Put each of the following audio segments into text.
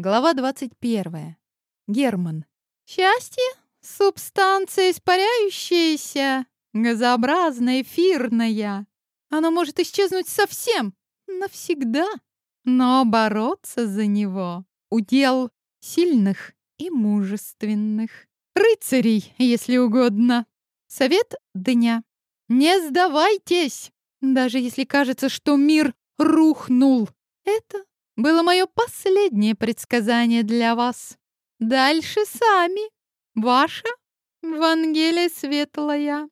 Глава 21. Герман. Счастье — субстанция испаряющаяся, газообразная, эфирная. Оно может исчезнуть совсем, навсегда. Но бороться за него — удел сильных и мужественных. Рыцарей, если угодно. Совет дня. Не сдавайтесь, даже если кажется, что мир рухнул. Это было мое последнее предсказание для вас. Дальше сами. Ваша Вангелия Светлая.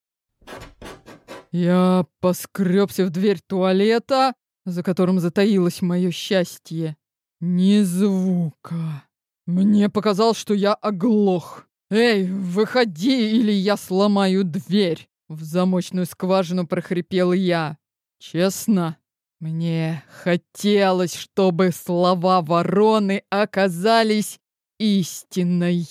Я поскребся в дверь туалета, за которым затаилось мое счастье. Ни звука. Мне показалось, что я оглох. «Эй, выходи, или я сломаю дверь!» В замочную скважину прохрипел я. Честно, мне хотелось, чтобы слова вороны оказались истинной,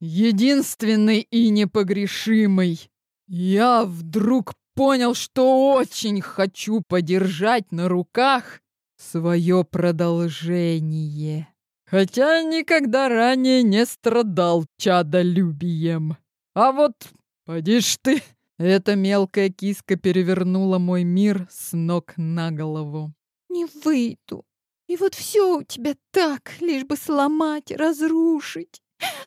единственной и непогрешимой. Я вдруг понял, что очень хочу подержать на руках свое продолжение. Хотя никогда ранее не страдал чадолюбием. А вот, поди ж ты, эта мелкая киска перевернула мой мир с ног на голову. Не выйду. И вот все у тебя так, лишь бы сломать, разрушить.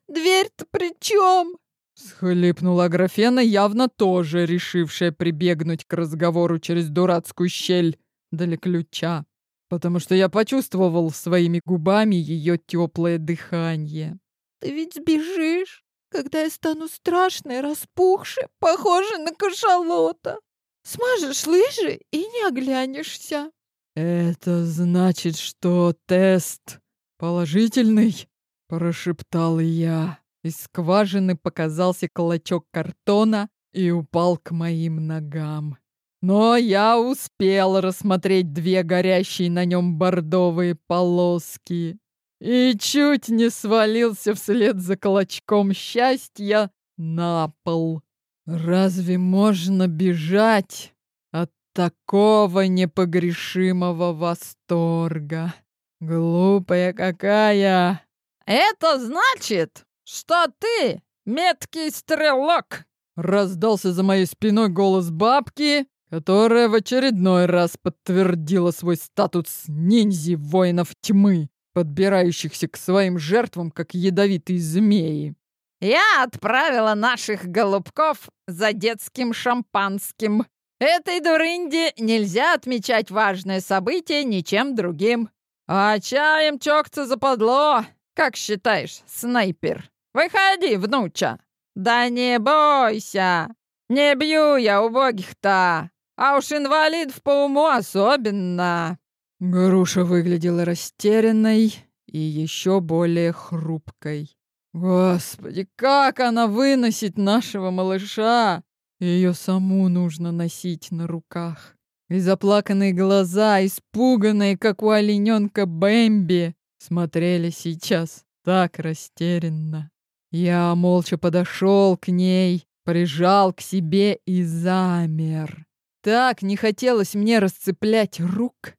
Дверь-то при чем? Схлипнула Аграфена, явно тоже решившая прибегнуть к разговору через дурацкую щель для ключа, потому что я почувствовал своими губами ее теплое дыхание. Ты ведь сбежишь? Когда я стану страшной, распухшей, похожей на кашалота. Смажешь лыжи и не оглянешься. Это значит, что тест положительный, прошептал я. Из скважины показался клочок картона и упал к моим ногам. Но я успел рассмотреть две горящие на нем бордовые полоски и чуть не свалился вслед за клочком счастья на пол. Разве можно бежать от такого непогрешимого восторга? Глупая какая! Это значит, что ты меткий стрелок! Раздался за моей спиной голос бабки, которая в очередной раз подтвердила свой статус ниндзи воинов тьмы подбирающихся к своим жертвам, как ядовитые змеи. «Я отправила наших голубков за детским шампанским. Этой дурынде нельзя отмечать важное событие ничем другим. А чаем чокца западло, как считаешь, снайпер? Выходи, внуча!» «Да не бойся! Не бью я убогих-то, а уж инвалидов по уму особенно!» Груша выглядела растерянной и еще более хрупкой. Господи, как она выносит нашего малыша! Ее саму нужно носить на руках. И заплаканные глаза, испуганные, как у олененка Бэмби, смотрели сейчас так растерянно. Я молча подошел к ней, прижал к себе и замер. Так не хотелось мне расцеплять рук,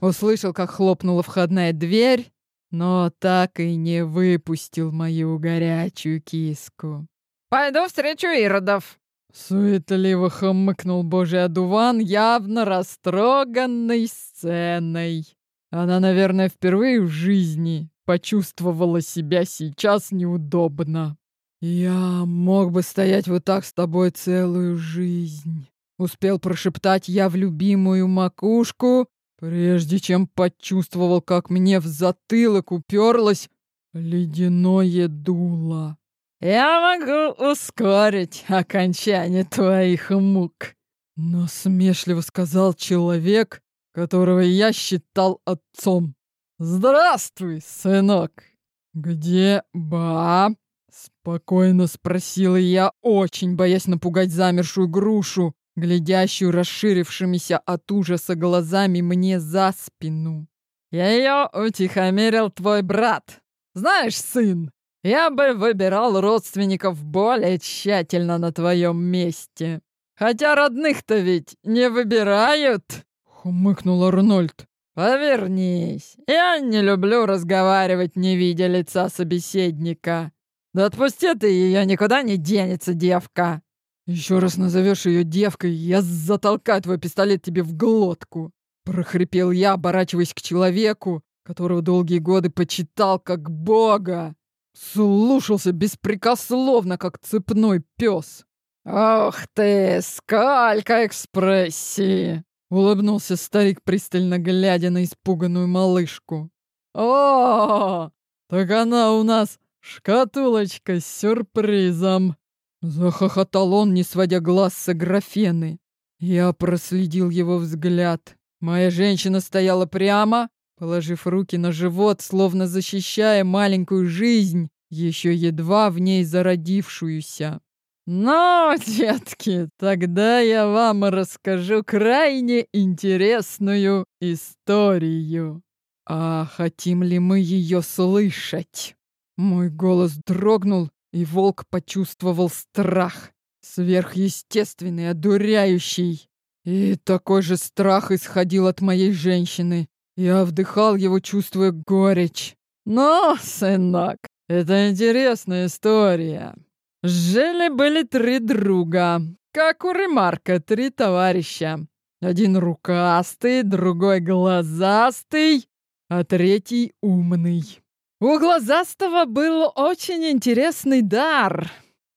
Услышал, как хлопнула входная дверь, но так и не выпустил мою горячую киску. «Пойду встречу Иродов!» Суетливо хмыкнул божий одуван, явно растроганной сценой. Она, наверное, впервые в жизни почувствовала себя сейчас неудобно. «Я мог бы стоять вот так с тобой целую жизнь», — успел прошептать я в любимую макушку, Прежде чем почувствовал, как мне в затылок уперлось ледяное дуло. «Я могу ускорить окончание твоих мук», — насмешливо сказал человек, которого я считал отцом. «Здравствуй, сынок!» «Где ба?» — спокойно спросила я, очень боясь напугать замершую грушу глядящую расширившимися от ужаса глазами мне за спину. «Я ее утихомирил твой брат. Знаешь, сын, я бы выбирал родственников более тщательно на твоем месте. Хотя родных-то ведь не выбирают!» — хмыкнул Арнольд. Повернись. Я не люблю разговаривать, не видя лица собеседника. Да отпусти ты ее, никуда не денется, девка. Еще раз назовешь ее девкой, я затолкаю твой пистолет тебе в глотку. Прохрипел я, оборачиваясь к человеку, которого долгие годы почитал как бога. Слушался беспрекословно, как цепной пес. «Ох ты, сколько экспрессии!» — улыбнулся старик, пристально глядя на испуганную малышку. «О, так она у нас шкатулочка с сюрпризом!» Захохотал он, не сводя глаз с Аграфены. Я проследил его взгляд. Моя женщина стояла прямо, положив руки на живот, словно защищая маленькую жизнь, еще едва в ней зародившуюся. «Ну, детки, тогда я вам расскажу крайне интересную историю. А хотим ли мы ее слышать?» Мой голос дрогнул, и волк почувствовал страх. Сверхъестественный, одуряющий. И такой же страх исходил от моей женщины. Я вдыхал его, чувствуя горечь. «Но, сынок, это интересная история. Жили-были три друга, как у Ремарка, три товарища. Один рукастый, другой глазастый, а третий умный. У глазастого был очень интересный дар.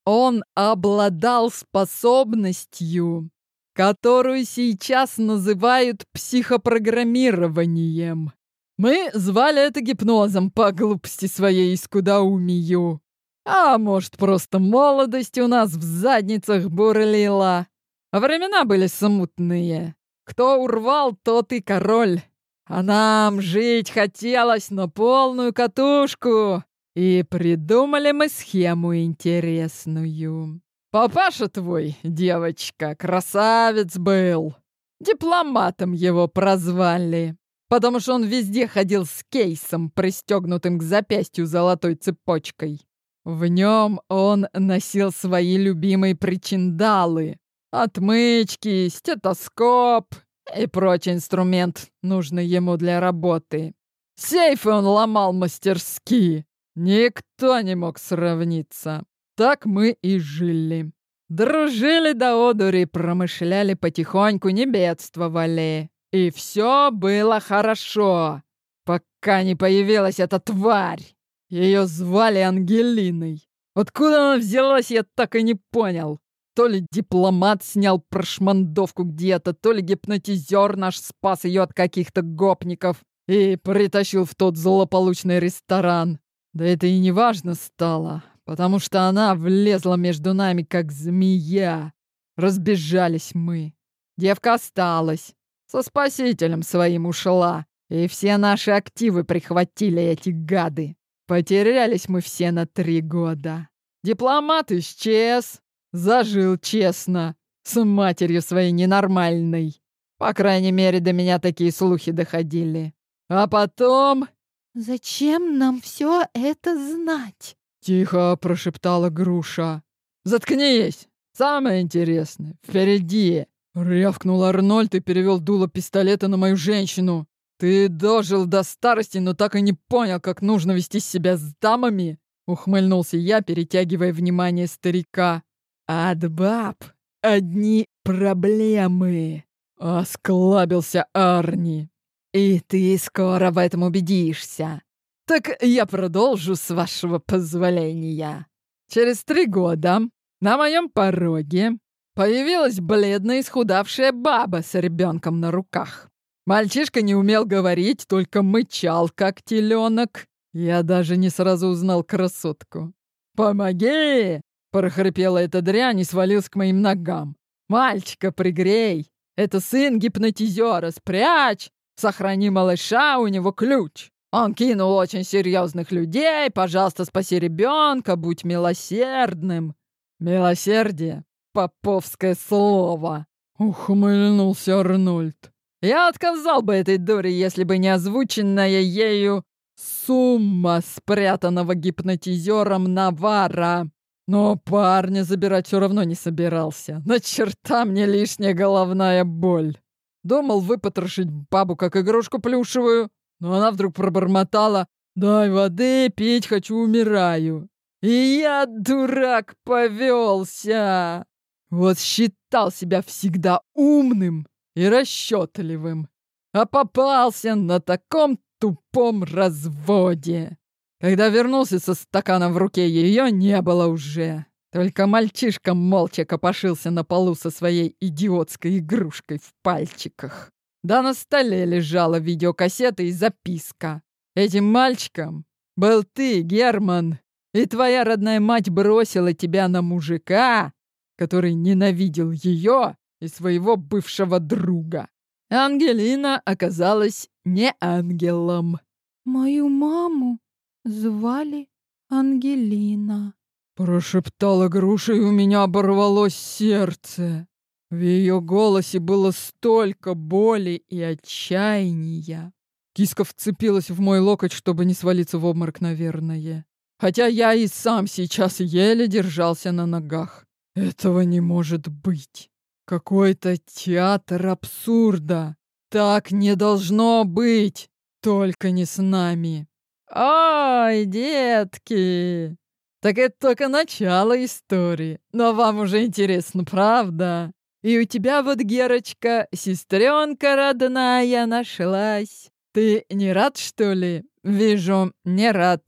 Он обладал способностью, которую сейчас называют психопрограммированием. Мы звали это гипнозом по глупости своей и скудоумию. А может, просто молодость у нас в задницах бурлила. Времена были смутные. Кто урвал, тот и король. А нам жить хотелось на полную катушку. И придумали мы схему интересную. Папаша твой, девочка, красавец был. Дипломатом его прозвали, потому что он везде ходил с кейсом, пристегнутым к запястью золотой цепочкой. В нем он носил свои любимые причиндалы. Отмычки, стетоскоп и прочий инструмент, нужный ему для работы. Сейфы он ломал мастерски. Никто не мог сравниться. Так мы и жили. Дружили до одури, промышляли потихоньку, не бедствовали. И все было хорошо, пока не появилась эта тварь. Ее звали Ангелиной. Откуда она взялась, я так и не понял. То ли дипломат снял прошмандовку где-то, то ли гипнотизер наш спас ее от каких-то гопников и притащил в тот злополучный ресторан. Да это и не важно стало, потому что она влезла между нами, как змея. Разбежались мы. Девка осталась. Со спасителем своим ушла. И все наши активы прихватили эти гады. Потерялись мы все на три года. Дипломат исчез, зажил честно, с матерью своей ненормальной. По крайней мере, до меня такие слухи доходили. А потом... «Зачем нам все это знать?» Тихо прошептала груша. «Заткнись! Самое интересное впереди!» Рявкнул Арнольд и перевел дуло пистолета на мою женщину. «Ты дожил до старости, но так и не понял, как нужно вести себя с дамами?» Ухмыльнулся я, перетягивая внимание старика. «От баб одни проблемы!» Осклабился Арни. «И ты скоро в этом убедишься. Так я продолжу, с вашего позволения. Через три года на моем пороге появилась бледная исхудавшая баба с ребенком на руках. Мальчишка не умел говорить, только мычал, как теленок. Я даже не сразу узнал красотку. «Помоги!» — прохрипела эта дрянь и свалился к моим ногам. «Мальчика пригрей! Это сын гипнотизера! Спрячь! Сохрани малыша, у него ключ!» Он кинул очень серьезных людей. «Пожалуйста, спаси ребенка, будь милосердным!» «Милосердие — поповское слово!» — ухмыльнулся Арнольд. Я отказал бы этой дуре, если бы не озвученная ею сумма спрятанного гипнотизером Навара. Но парня забирать все равно не собирался. На черта мне лишняя головная боль. Думал выпотрошить бабу, как игрушку плюшевую. Но она вдруг пробормотала. «Дай воды, пить хочу, умираю». И я, дурак, повелся. Вот считал себя всегда умным и расчетливым, а попался на таком тупом разводе. Когда вернулся со стаканом в руке, ее не было уже. Только мальчишка молча копошился на полу со своей идиотской игрушкой в пальчиках. Да на столе лежала видеокассета и записка. Этим мальчиком был ты, Герман, и твоя родная мать бросила тебя на мужика, который ненавидел ее и своего бывшего друга. Ангелина оказалась не ангелом. Мою маму звали Ангелина. Прошептала груша, и у меня оборвалось сердце. В ее голосе было столько боли и отчаяния. Киска вцепилась в мой локоть, чтобы не свалиться в обморок, наверное. Хотя я и сам сейчас еле держался на ногах. Этого не может быть. Какой-то театр абсурда. Так не должно быть. Только не с нами. Ой, детки! Так это только начало истории. Но вам уже интересно, правда? И у тебя вот, Герочка, сестренка родная нашлась. Ты не рад, что ли? Вижу, не рад.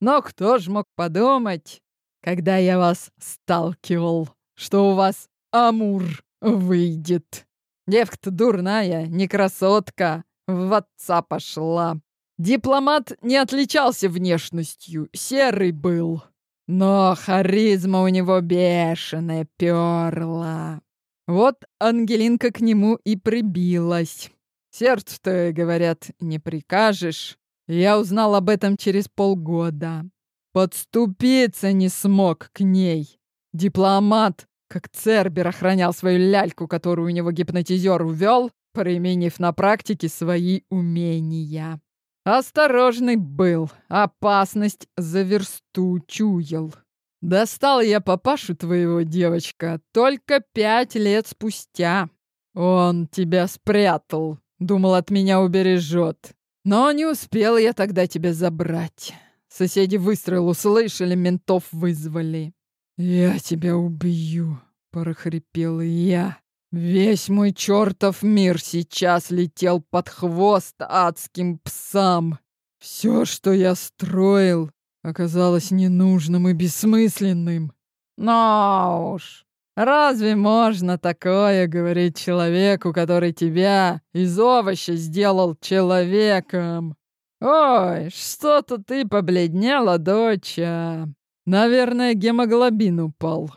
Но кто ж мог подумать, когда я вас сталкивал, что у вас Амур выйдет. Девка-то дурная, не красотка, в отца пошла. Дипломат не отличался внешностью, серый был. Но харизма у него бешеная перла. Вот Ангелинка к нему и прибилась. Сердцу-то, говорят, не прикажешь. Я узнал об этом через полгода. Подступиться не смог к ней. Дипломат, как Цербер охранял свою ляльку, которую у него гипнотизер увел, применив на практике свои умения. Осторожный был, опасность за версту чуял. Достал я папашу твоего, девочка, только пять лет спустя. Он тебя спрятал, думал, от меня убережет. Но не успел я тогда тебя забрать. Соседи выстрел услышали, ментов вызвали. «Я тебя убью», — прохрипел я. Весь мой чертов мир сейчас летел под хвост адским псам. Все, что я строил, оказалось ненужным и бессмысленным. Но уж, разве можно такое говорить человеку, который тебя из овоща сделал человеком? «Ой, что-то ты побледнела, доча. Наверное, гемоглобин упал.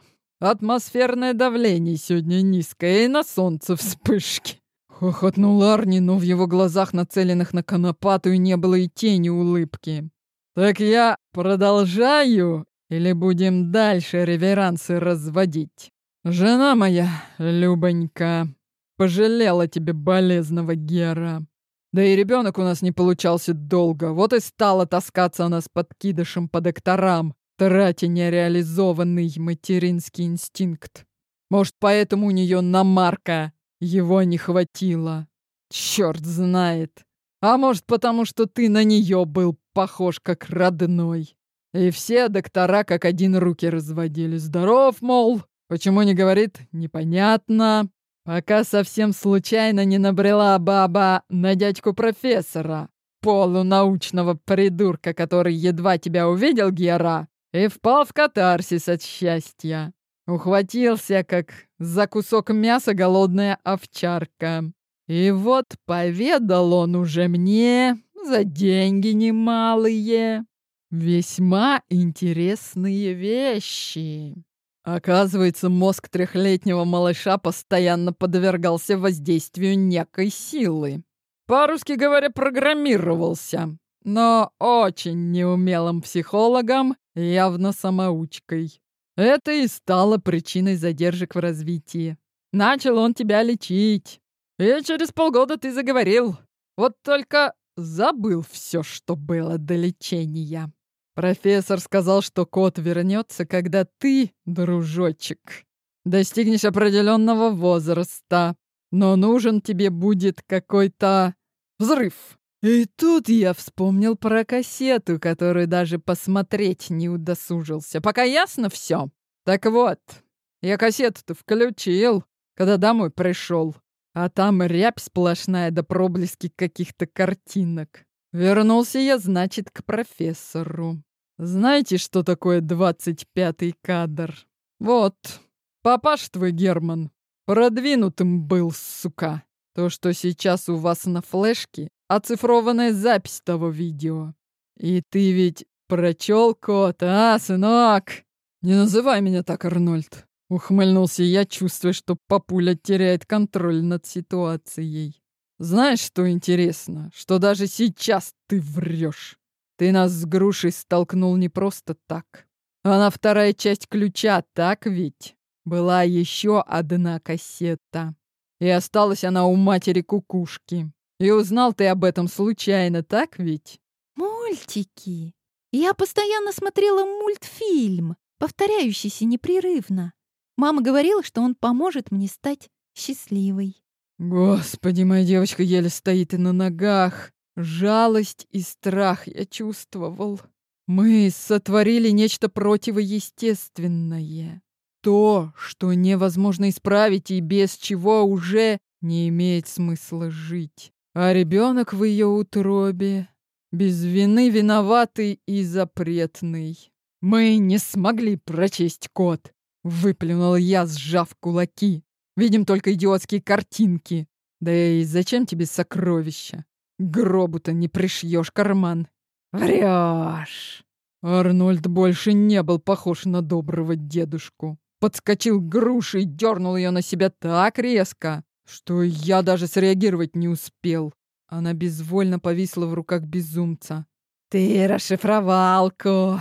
Атмосферное давление сегодня низкое, и на солнце вспышки». Хохотнул Арни, но в его глазах, нацеленных на конопатую, не было и тени улыбки. «Так я продолжаю или будем дальше реверансы разводить? Жена моя, Любонька, пожалела тебе болезного Гера. Да и ребенок у нас не получался долго, вот и стала таскаться она с подкидышем по докторам, тратя нереализованный материнский инстинкт. Может, поэтому у нее на Марка его не хватило. Черт знает. А может, потому что ты на нее был похож как родной. И все доктора как один руки разводили. Здоров, мол. Почему не говорит, непонятно. Пока совсем случайно не набрела баба на дядьку профессора, полунаучного придурка, который едва тебя увидел, Гера, и впал в катарсис от счастья. Ухватился, как за кусок мяса голодная овчарка. И вот поведал он уже мне за деньги немалые весьма интересные вещи. Оказывается, мозг трехлетнего малыша постоянно подвергался воздействию некой силы. По-русски говоря, программировался, но очень неумелым психологом, явно самоучкой. Это и стало причиной задержек в развитии. Начал он тебя лечить. И через полгода ты заговорил. Вот только забыл все, что было до лечения. Профессор сказал, что кот вернется, когда ты, дружочек, достигнешь определенного возраста. но нужен тебе будет какой-то взрыв. И тут я вспомнил про кассету, которую даже посмотреть не удосужился. Пока ясно все. Так вот, я кассету-то включил, когда домой пришел. А там рябь сплошная до проблески каких-то картинок. Вернулся я, значит, к профессору. Знаете, что такое двадцать пятый кадр? Вот, папаш твой Герман. Продвинутым был, сука. То, что сейчас у вас на флешке, оцифрованная запись того видео. И ты ведь прочел код, а, сынок? Не называй меня так, Арнольд. Ухмыльнулся я, чувствуя, что папуля теряет контроль над ситуацией. Знаешь, что интересно? Что даже сейчас ты врешь. Ты нас с грушей столкнул не просто так. Она вторая часть ключа, так ведь? Была еще одна кассета. И осталась она у матери кукушки. И узнал ты об этом случайно, так ведь? Мультики. Я постоянно смотрела мультфильм, повторяющийся непрерывно. Мама говорила, что он поможет мне стать счастливой. Господи, моя девочка еле стоит и на ногах. Жалость и страх я чувствовал. Мы сотворили нечто противоестественное. То, что невозможно исправить и без чего уже не имеет смысла жить. А ребенок в ее утробе без вины виноватый и запретный. Мы не смогли прочесть код. Выплюнул я, сжав кулаки. Видим только идиотские картинки. Да и зачем тебе сокровища? Гробу-то не пришьешь карман. Врешь. Арнольд больше не был похож на доброго дедушку. Подскочил к груше и дернул ее на себя так резко, что я даже среагировать не успел. Она безвольно повисла в руках безумца. «Ты расшифровал код.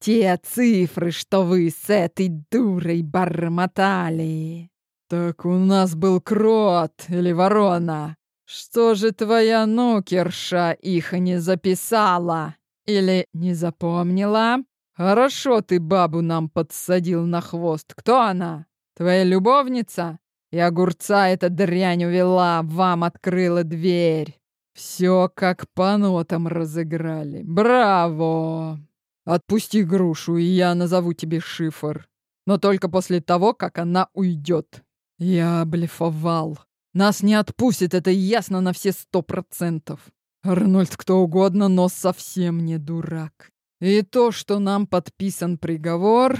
Те цифры, что вы с этой дурой бормотали. Так у нас был крот или ворона. Что же твоя нукерша их не записала? Или не запомнила? Хорошо ты бабу нам подсадил на хвост. Кто она? Твоя любовница? И огурца эта дрянь увела, вам открыла дверь. Все как по нотам разыграли. Браво! Отпусти грушу, и я назову тебе шифр. Но только после того, как она уйдет. Я блефовал. Нас не отпустит, это ясно на все сто процентов. Арнольд кто угодно, но совсем не дурак. И то, что нам подписан приговор,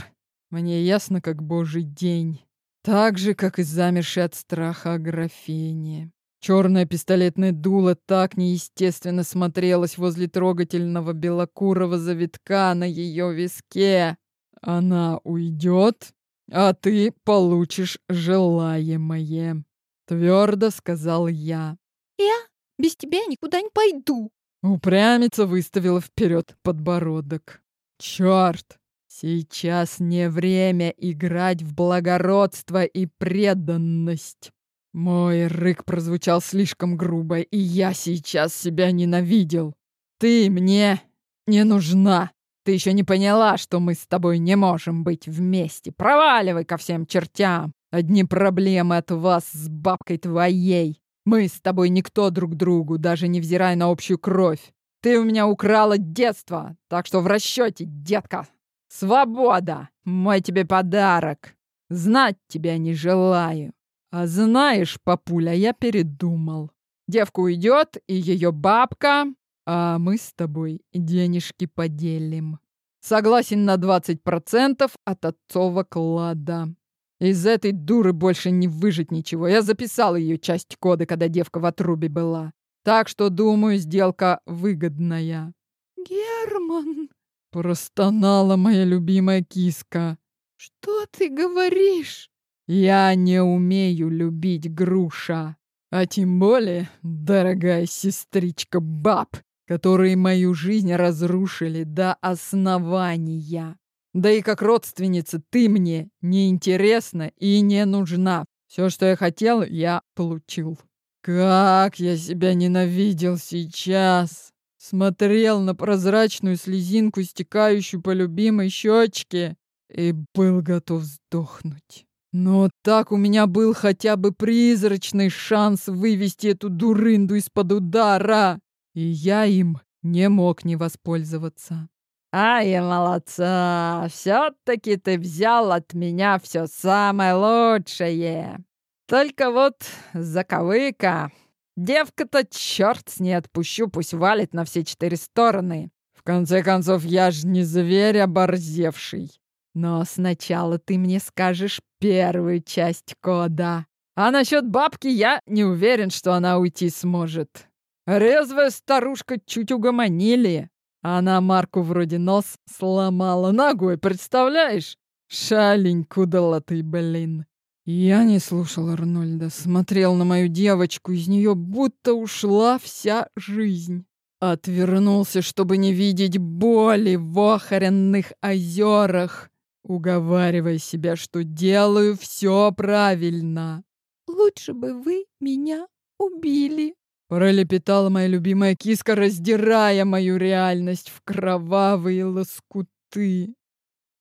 мне ясно как божий день. Так же, как и замерший от страха Аграфене. Черное пистолетное дуло так неестественно смотрелось возле трогательного белокурого завитка на ее виске. Она уйдет, а ты получишь желаемое. Твердо сказал я. Я без тебя никуда не пойду. Упрямица выставила вперед подбородок. Черт! Сейчас не время играть в благородство и преданность. Мой рык прозвучал слишком грубо, и я сейчас себя ненавидел. Ты мне не нужна. Ты еще не поняла, что мы с тобой не можем быть вместе. Проваливай ко всем чертям. Одни проблемы от вас с бабкой твоей. Мы с тобой никто друг другу, даже невзирая на общую кровь. Ты у меня украла детство, так что в расчете, детка. Свобода! Мой тебе подарок. Знать тебя не желаю. А знаешь, папуля, я передумал. Девка уйдет, и ее бабка, а мы с тобой денежки поделим. Согласен на 20% от отцова клада. Из этой дуры больше не выжить ничего. Я записал ее часть кода, когда девка в отрубе была. Так что, думаю, сделка выгодная. Герман, простонала моя любимая киска. Что ты говоришь? Я не умею любить груша. А тем более, дорогая сестричка баб, которые мою жизнь разрушили до основания. Да и как родственница ты мне не интересна и не нужна. Все, что я хотел, я получил. Как я себя ненавидел сейчас. Смотрел на прозрачную слезинку, стекающую по любимой щечке, и был готов сдохнуть. Но так у меня был хотя бы призрачный шанс вывести эту дурынду из-под удара, и я им не мог не воспользоваться. Ай, молодца! Все-таки ты взял от меня все самое лучшее. Только вот заковыка. Девка-то черт с ней отпущу, пусть валит на все четыре стороны. В конце концов, я ж не зверь оборзевший. Но сначала ты мне скажешь первую часть кода. А насчет бабки я не уверен, что она уйти сможет. Резвая старушка чуть угомонили. Она Марку вроде нос сломала ногой, представляешь? Шалень кудалатый, блин. Я не слушал Арнольда, смотрел на мою девочку, из нее будто ушла вся жизнь. Отвернулся, чтобы не видеть боли в охаренных озерах, уговаривая себя, что делаю все правильно. «Лучше бы вы меня убили», Пролепетала моя любимая киска, раздирая мою реальность в кровавые лоскуты.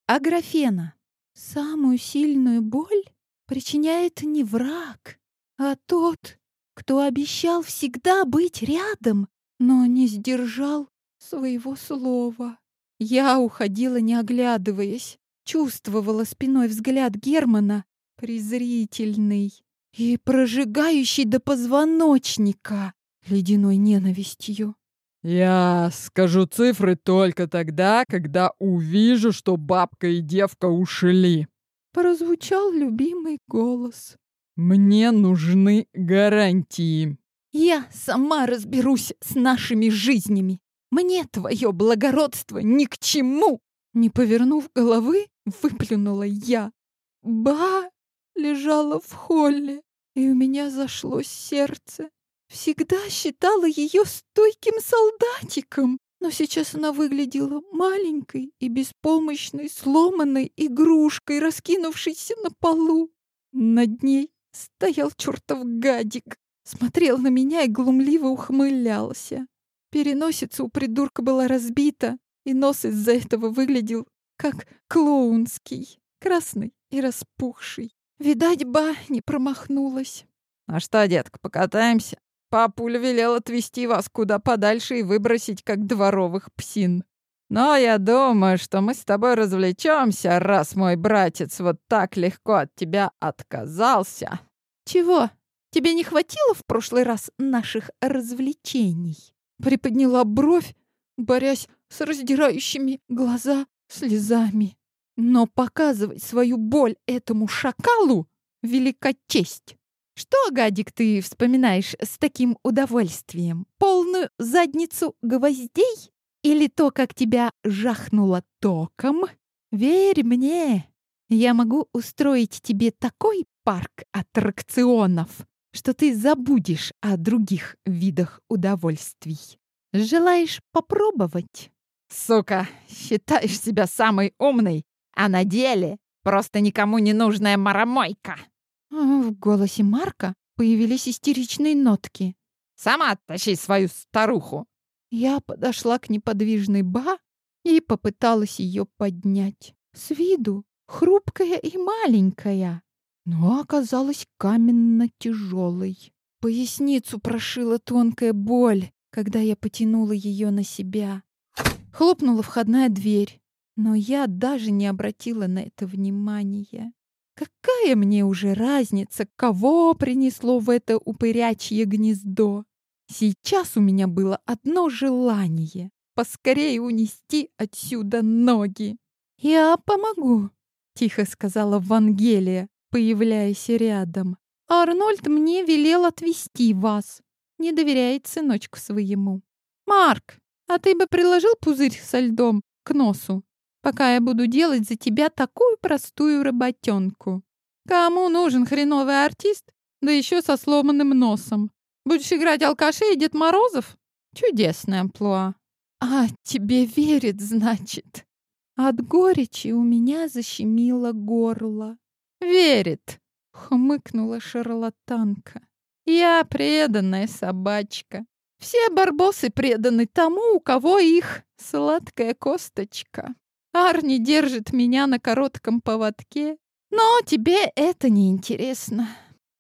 Аграфена. Самую сильную боль причиняет не враг, а тот, кто обещал всегда быть рядом, но не сдержал своего слова. Я уходила, не оглядываясь, чувствовала спиной взгляд Германа, презрительный и прожигающий до позвоночника ледяной ненавистью. Я скажу цифры только тогда, когда увижу, что бабка и девка ушли. Прозвучал любимый голос. Мне нужны гарантии. Я сама разберусь с нашими жизнями. Мне твое благородство ни к чему. Не повернув головы, выплюнула я. Ба лежала в холле, и у меня зашлось сердце. Всегда считала ее стойким солдатиком, но сейчас она выглядела маленькой и беспомощной, сломанной игрушкой, раскинувшейся на полу. Над ней стоял чертов гадик, смотрел на меня и глумливо ухмылялся. Переносица у придурка была разбита, и нос из-за этого выглядел как клоунский, красный и распухший. Видать, ба не промахнулась. «А что, детка, покатаемся?» Папуля велел отвезти вас куда подальше и выбросить, как дворовых псин. Но я думаю, что мы с тобой развлечемся, раз мой братец вот так легко от тебя отказался. Чего? Тебе не хватило в прошлый раз наших развлечений? Приподняла бровь, борясь с раздирающими глаза слезами. Но показывать свою боль этому шакалу — велика честь. Что, гадик, ты вспоминаешь с таким удовольствием? Полную задницу гвоздей? Или то, как тебя жахнуло током? Верь мне, я могу устроить тебе такой парк аттракционов, что ты забудешь о других видах удовольствий. Желаешь попробовать? Сука, считаешь себя самой умной, а на деле просто никому не нужная маромойка. В голосе Марка появились истеричные нотки. «Сама тащи свою старуху!» Я подошла к неподвижной Ба и попыталась ее поднять. С виду хрупкая и маленькая, но оказалась каменно-тяжелой. Поясницу прошила тонкая боль, когда я потянула ее на себя. Хлопнула входная дверь, но я даже не обратила на это внимания. Какая мне уже разница, кого принесло в это упырячье гнездо? Сейчас у меня было одно желание — поскорее унести отсюда ноги. «Я помогу», — тихо сказала Вангелия, появляясь рядом. «Арнольд мне велел отвезти вас. Не доверяет сыночку своему. Марк, а ты бы приложил пузырь со льдом к носу? Пока я буду делать за тебя такую простую работенку. Кому нужен хреновый артист, да еще со сломанным носом? Будешь играть алкашей и Дед Морозов? Чудесная амплуа. А, тебе верит, значит. От горечи у меня защемило горло. Верит, хмыкнула шарлатанка. Я преданная собачка. Все барбосы преданы тому, у кого их сладкая косточка. Арни держит меня на коротком поводке, Но тебе это не интересно.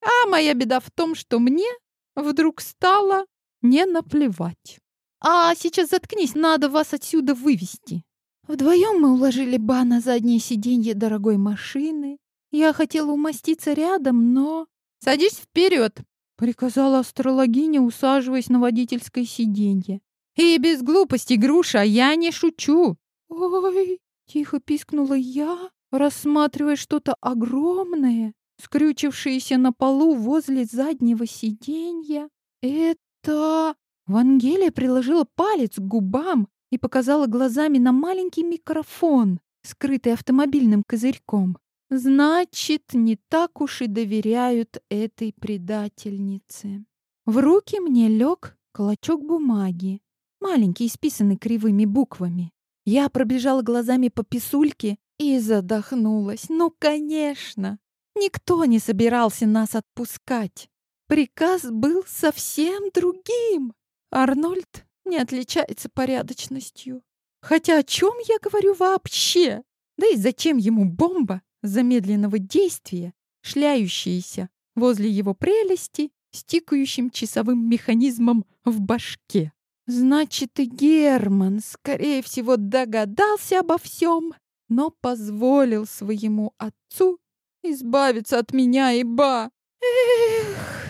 А моя беда в том, что мне вдруг стало не наплевать. А сейчас заткнись, надо вас отсюда вывести. Вдвоем мы уложили Ба на заднее сиденье дорогой машины. Я хотела умоститься рядом, но... «Садись вперед!» — приказала астрологиня, усаживаясь на водительское сиденье. «И без глупости, Груша, я не шучу!» «Ой!» — тихо пискнула я, рассматривая что-то огромное, скрючившееся на полу возле заднего сиденья. «Это...» Вангелия приложила палец к губам и показала глазами на маленький микрофон, скрытый автомобильным козырьком. Значит, не так уж и доверяют этой предательнице. В руки мне лег клочок бумаги, маленький, исписанный кривыми буквами. Я пробежала глазами по писульке и задохнулась. Ну, конечно! Никто не собирался нас отпускать. Приказ был совсем другим. Арнольд не отличается порядочностью. Хотя о чем я говорю вообще? Да и зачем ему бомба замедленного действия, шляющаяся возле его прелести с тикающим часовым механизмом в башке? Значит, и Герман, скорее всего, догадался обо всем, но позволил своему отцу избавиться от меня и ба. Эх,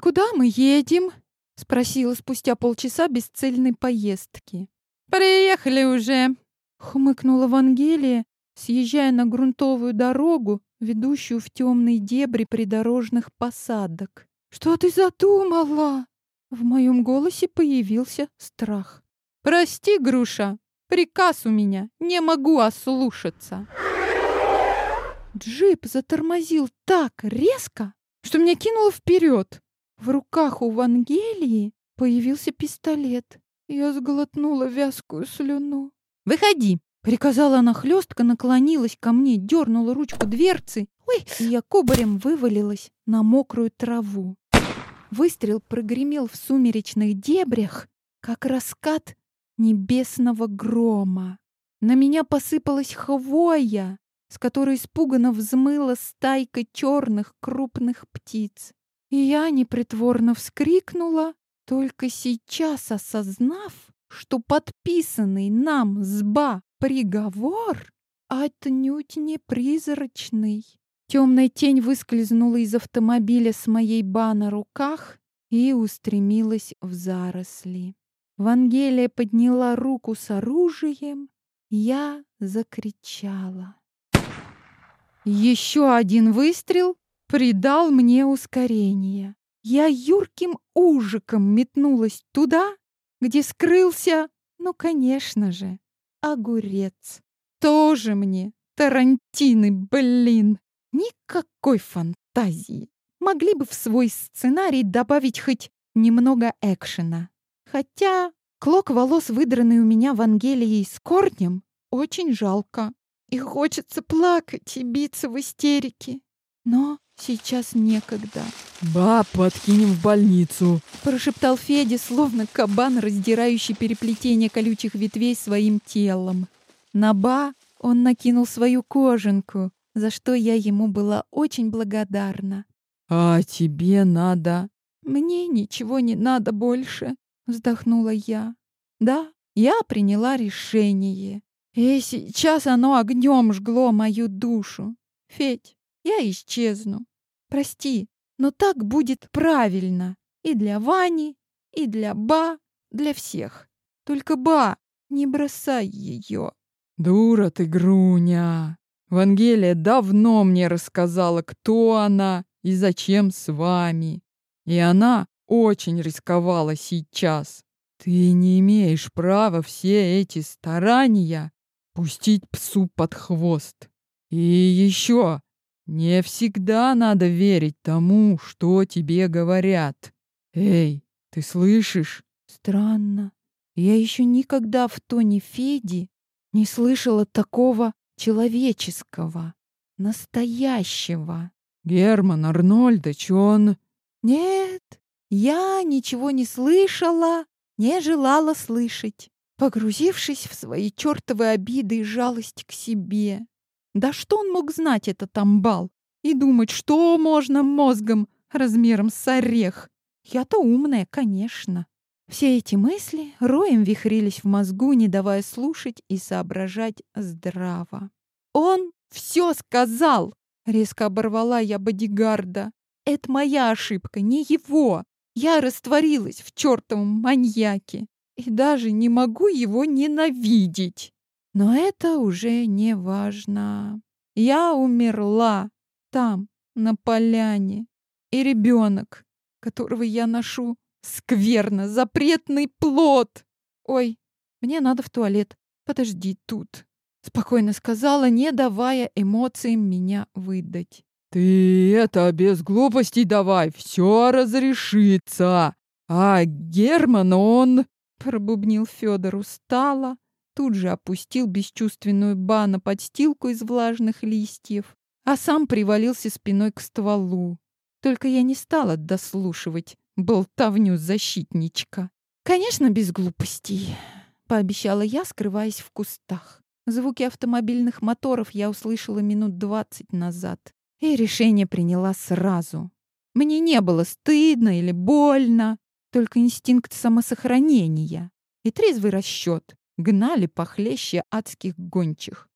куда мы едем? — спросила спустя полчаса бесцельной поездки. «Приехали уже!» — хмыкнула Вангелия, съезжая на грунтовую дорогу, ведущую в темные дебри придорожных посадок. «Что ты задумала?» В моем голосе появился страх. «Прости, Груша, приказ у меня, не могу ослушаться!» Джип затормозил так резко, что меня кинуло вперед. В руках у Вангелии появился пистолет. Я сглотнула вязкую слюну. «Выходи!» — приказала она хлестко, наклонилась ко мне, дернула ручку дверцы. Ой! И я кубарем вывалилась на мокрую траву. Выстрел прогремел в сумеречных дебрях, как раскат небесного грома. На меня посыпалась хвоя, с которой испуганно взмыла стайка черных крупных птиц. И я непритворно вскрикнула, только сейчас осознав, что подписанный нам сба приговор отнюдь не призрачный. Темная тень выскользнула из автомобиля с моей ба на руках и устремилась в заросли. Вангелия подняла руку с оружием, я закричала. Еще один выстрел, придал мне ускорение. Я юрким ужиком метнулась туда, где скрылся, ну, конечно же, огурец. Тоже мне Тарантины, блин! Никакой фантазии. Могли бы в свой сценарий добавить хоть немного экшена. Хотя клок волос, выдранный у меня в Ангелии с корнем, очень жалко. И хочется плакать и биться в истерике. Но Сейчас некогда. «Баб, подкинем в больницу!» Прошептал Федя, словно кабан, раздирающий переплетение колючих ветвей своим телом. На Ба он накинул свою кожанку, за что я ему была очень благодарна. «А тебе надо...» «Мне ничего не надо больше», — вздохнула я. «Да, я приняла решение. И сейчас оно огнем жгло мою душу. Федь, я исчезну. Прости, но так будет правильно. И для Вани, и для Ба, для всех. Только Ба, не бросай ее. Дура ты, Груня. Вангелия давно мне рассказала, кто она и зачем с вами. И она очень рисковала сейчас. Ты не имеешь права все эти старания пустить псу под хвост. И еще не всегда надо верить тому, что тебе говорят. Эй, ты слышишь? Странно. Я еще никогда в тоне Феди не слышала такого человеческого, настоящего. Герман Арнольдович, он... Нет, я ничего не слышала, не желала слышать, погрузившись в свои чертовы обиды и жалость к себе. Да что он мог знать, этот амбал? И думать, что можно мозгом размером с орех? Я-то умная, конечно. Все эти мысли роем вихрились в мозгу, не давая слушать и соображать здраво. «Он все сказал!» — резко оборвала я бодигарда. «Это моя ошибка, не его. Я растворилась в чертовом маньяке и даже не могу его ненавидеть. Но это уже не важно. Я умерла там, на поляне, и ребенок, которого я ношу, скверно, запретный плод. Ой, мне надо в туалет. Подожди тут. Спокойно сказала, не давая эмоциям меня выдать. «Ты это без глупостей давай, все разрешится. А Герман, он...» Пробубнил Федор устало, тут же опустил бесчувственную ба на подстилку из влажных листьев, а сам привалился спиной к стволу. Только я не стала дослушивать болтовню защитничка. «Конечно, без глупостей», — пообещала я, скрываясь в кустах. Звуки автомобильных моторов я услышала минут двадцать назад и решение приняла сразу. Мне не было стыдно или больно, только инстинкт самосохранения и трезвый расчет гнали похлеще адских гончих.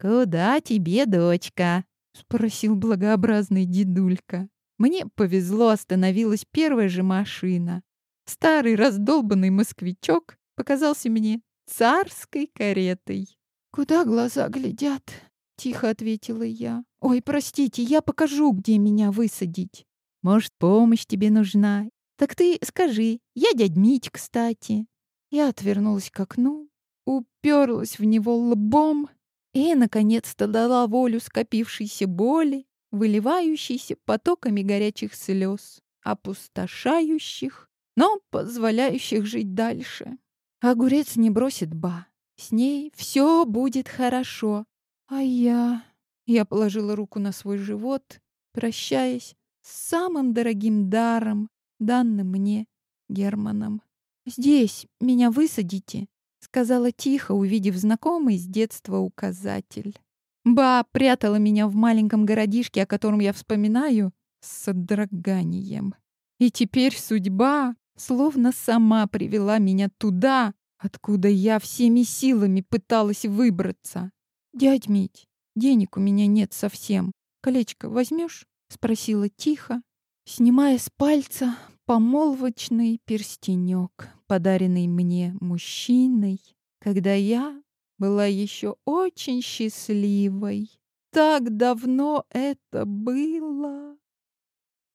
«Куда тебе, дочка?» — спросил благообразный дедулька. Мне повезло, остановилась первая же машина. Старый раздолбанный москвичок показался мне царской каретой. «Куда глаза глядят?» — тихо ответила я. «Ой, простите, я покажу, где меня высадить. Может, помощь тебе нужна? Так ты скажи, я дядь Мить, кстати». Я отвернулась к окну, уперлась в него лбом и, наконец-то, дала волю скопившейся боли, выливающейся потоками горячих слез, опустошающих, но позволяющих жить дальше. Огурец не бросит ба. С ней все будет хорошо. А я... Я положила руку на свой живот, прощаясь с самым дорогим даром, данным мне Германом. «Здесь меня высадите», — сказала тихо, увидев знакомый с детства указатель. Ба прятала меня в маленьком городишке, о котором я вспоминаю, с содроганием. И теперь судьба словно сама привела меня туда, откуда я всеми силами пыталась выбраться. «Дядь Мить, денег у меня нет совсем. Колечко возьмешь?» — спросила тихо, снимая с пальца помолвочный перстенек, подаренный мне мужчиной, когда я была еще очень счастливой. Так давно это было.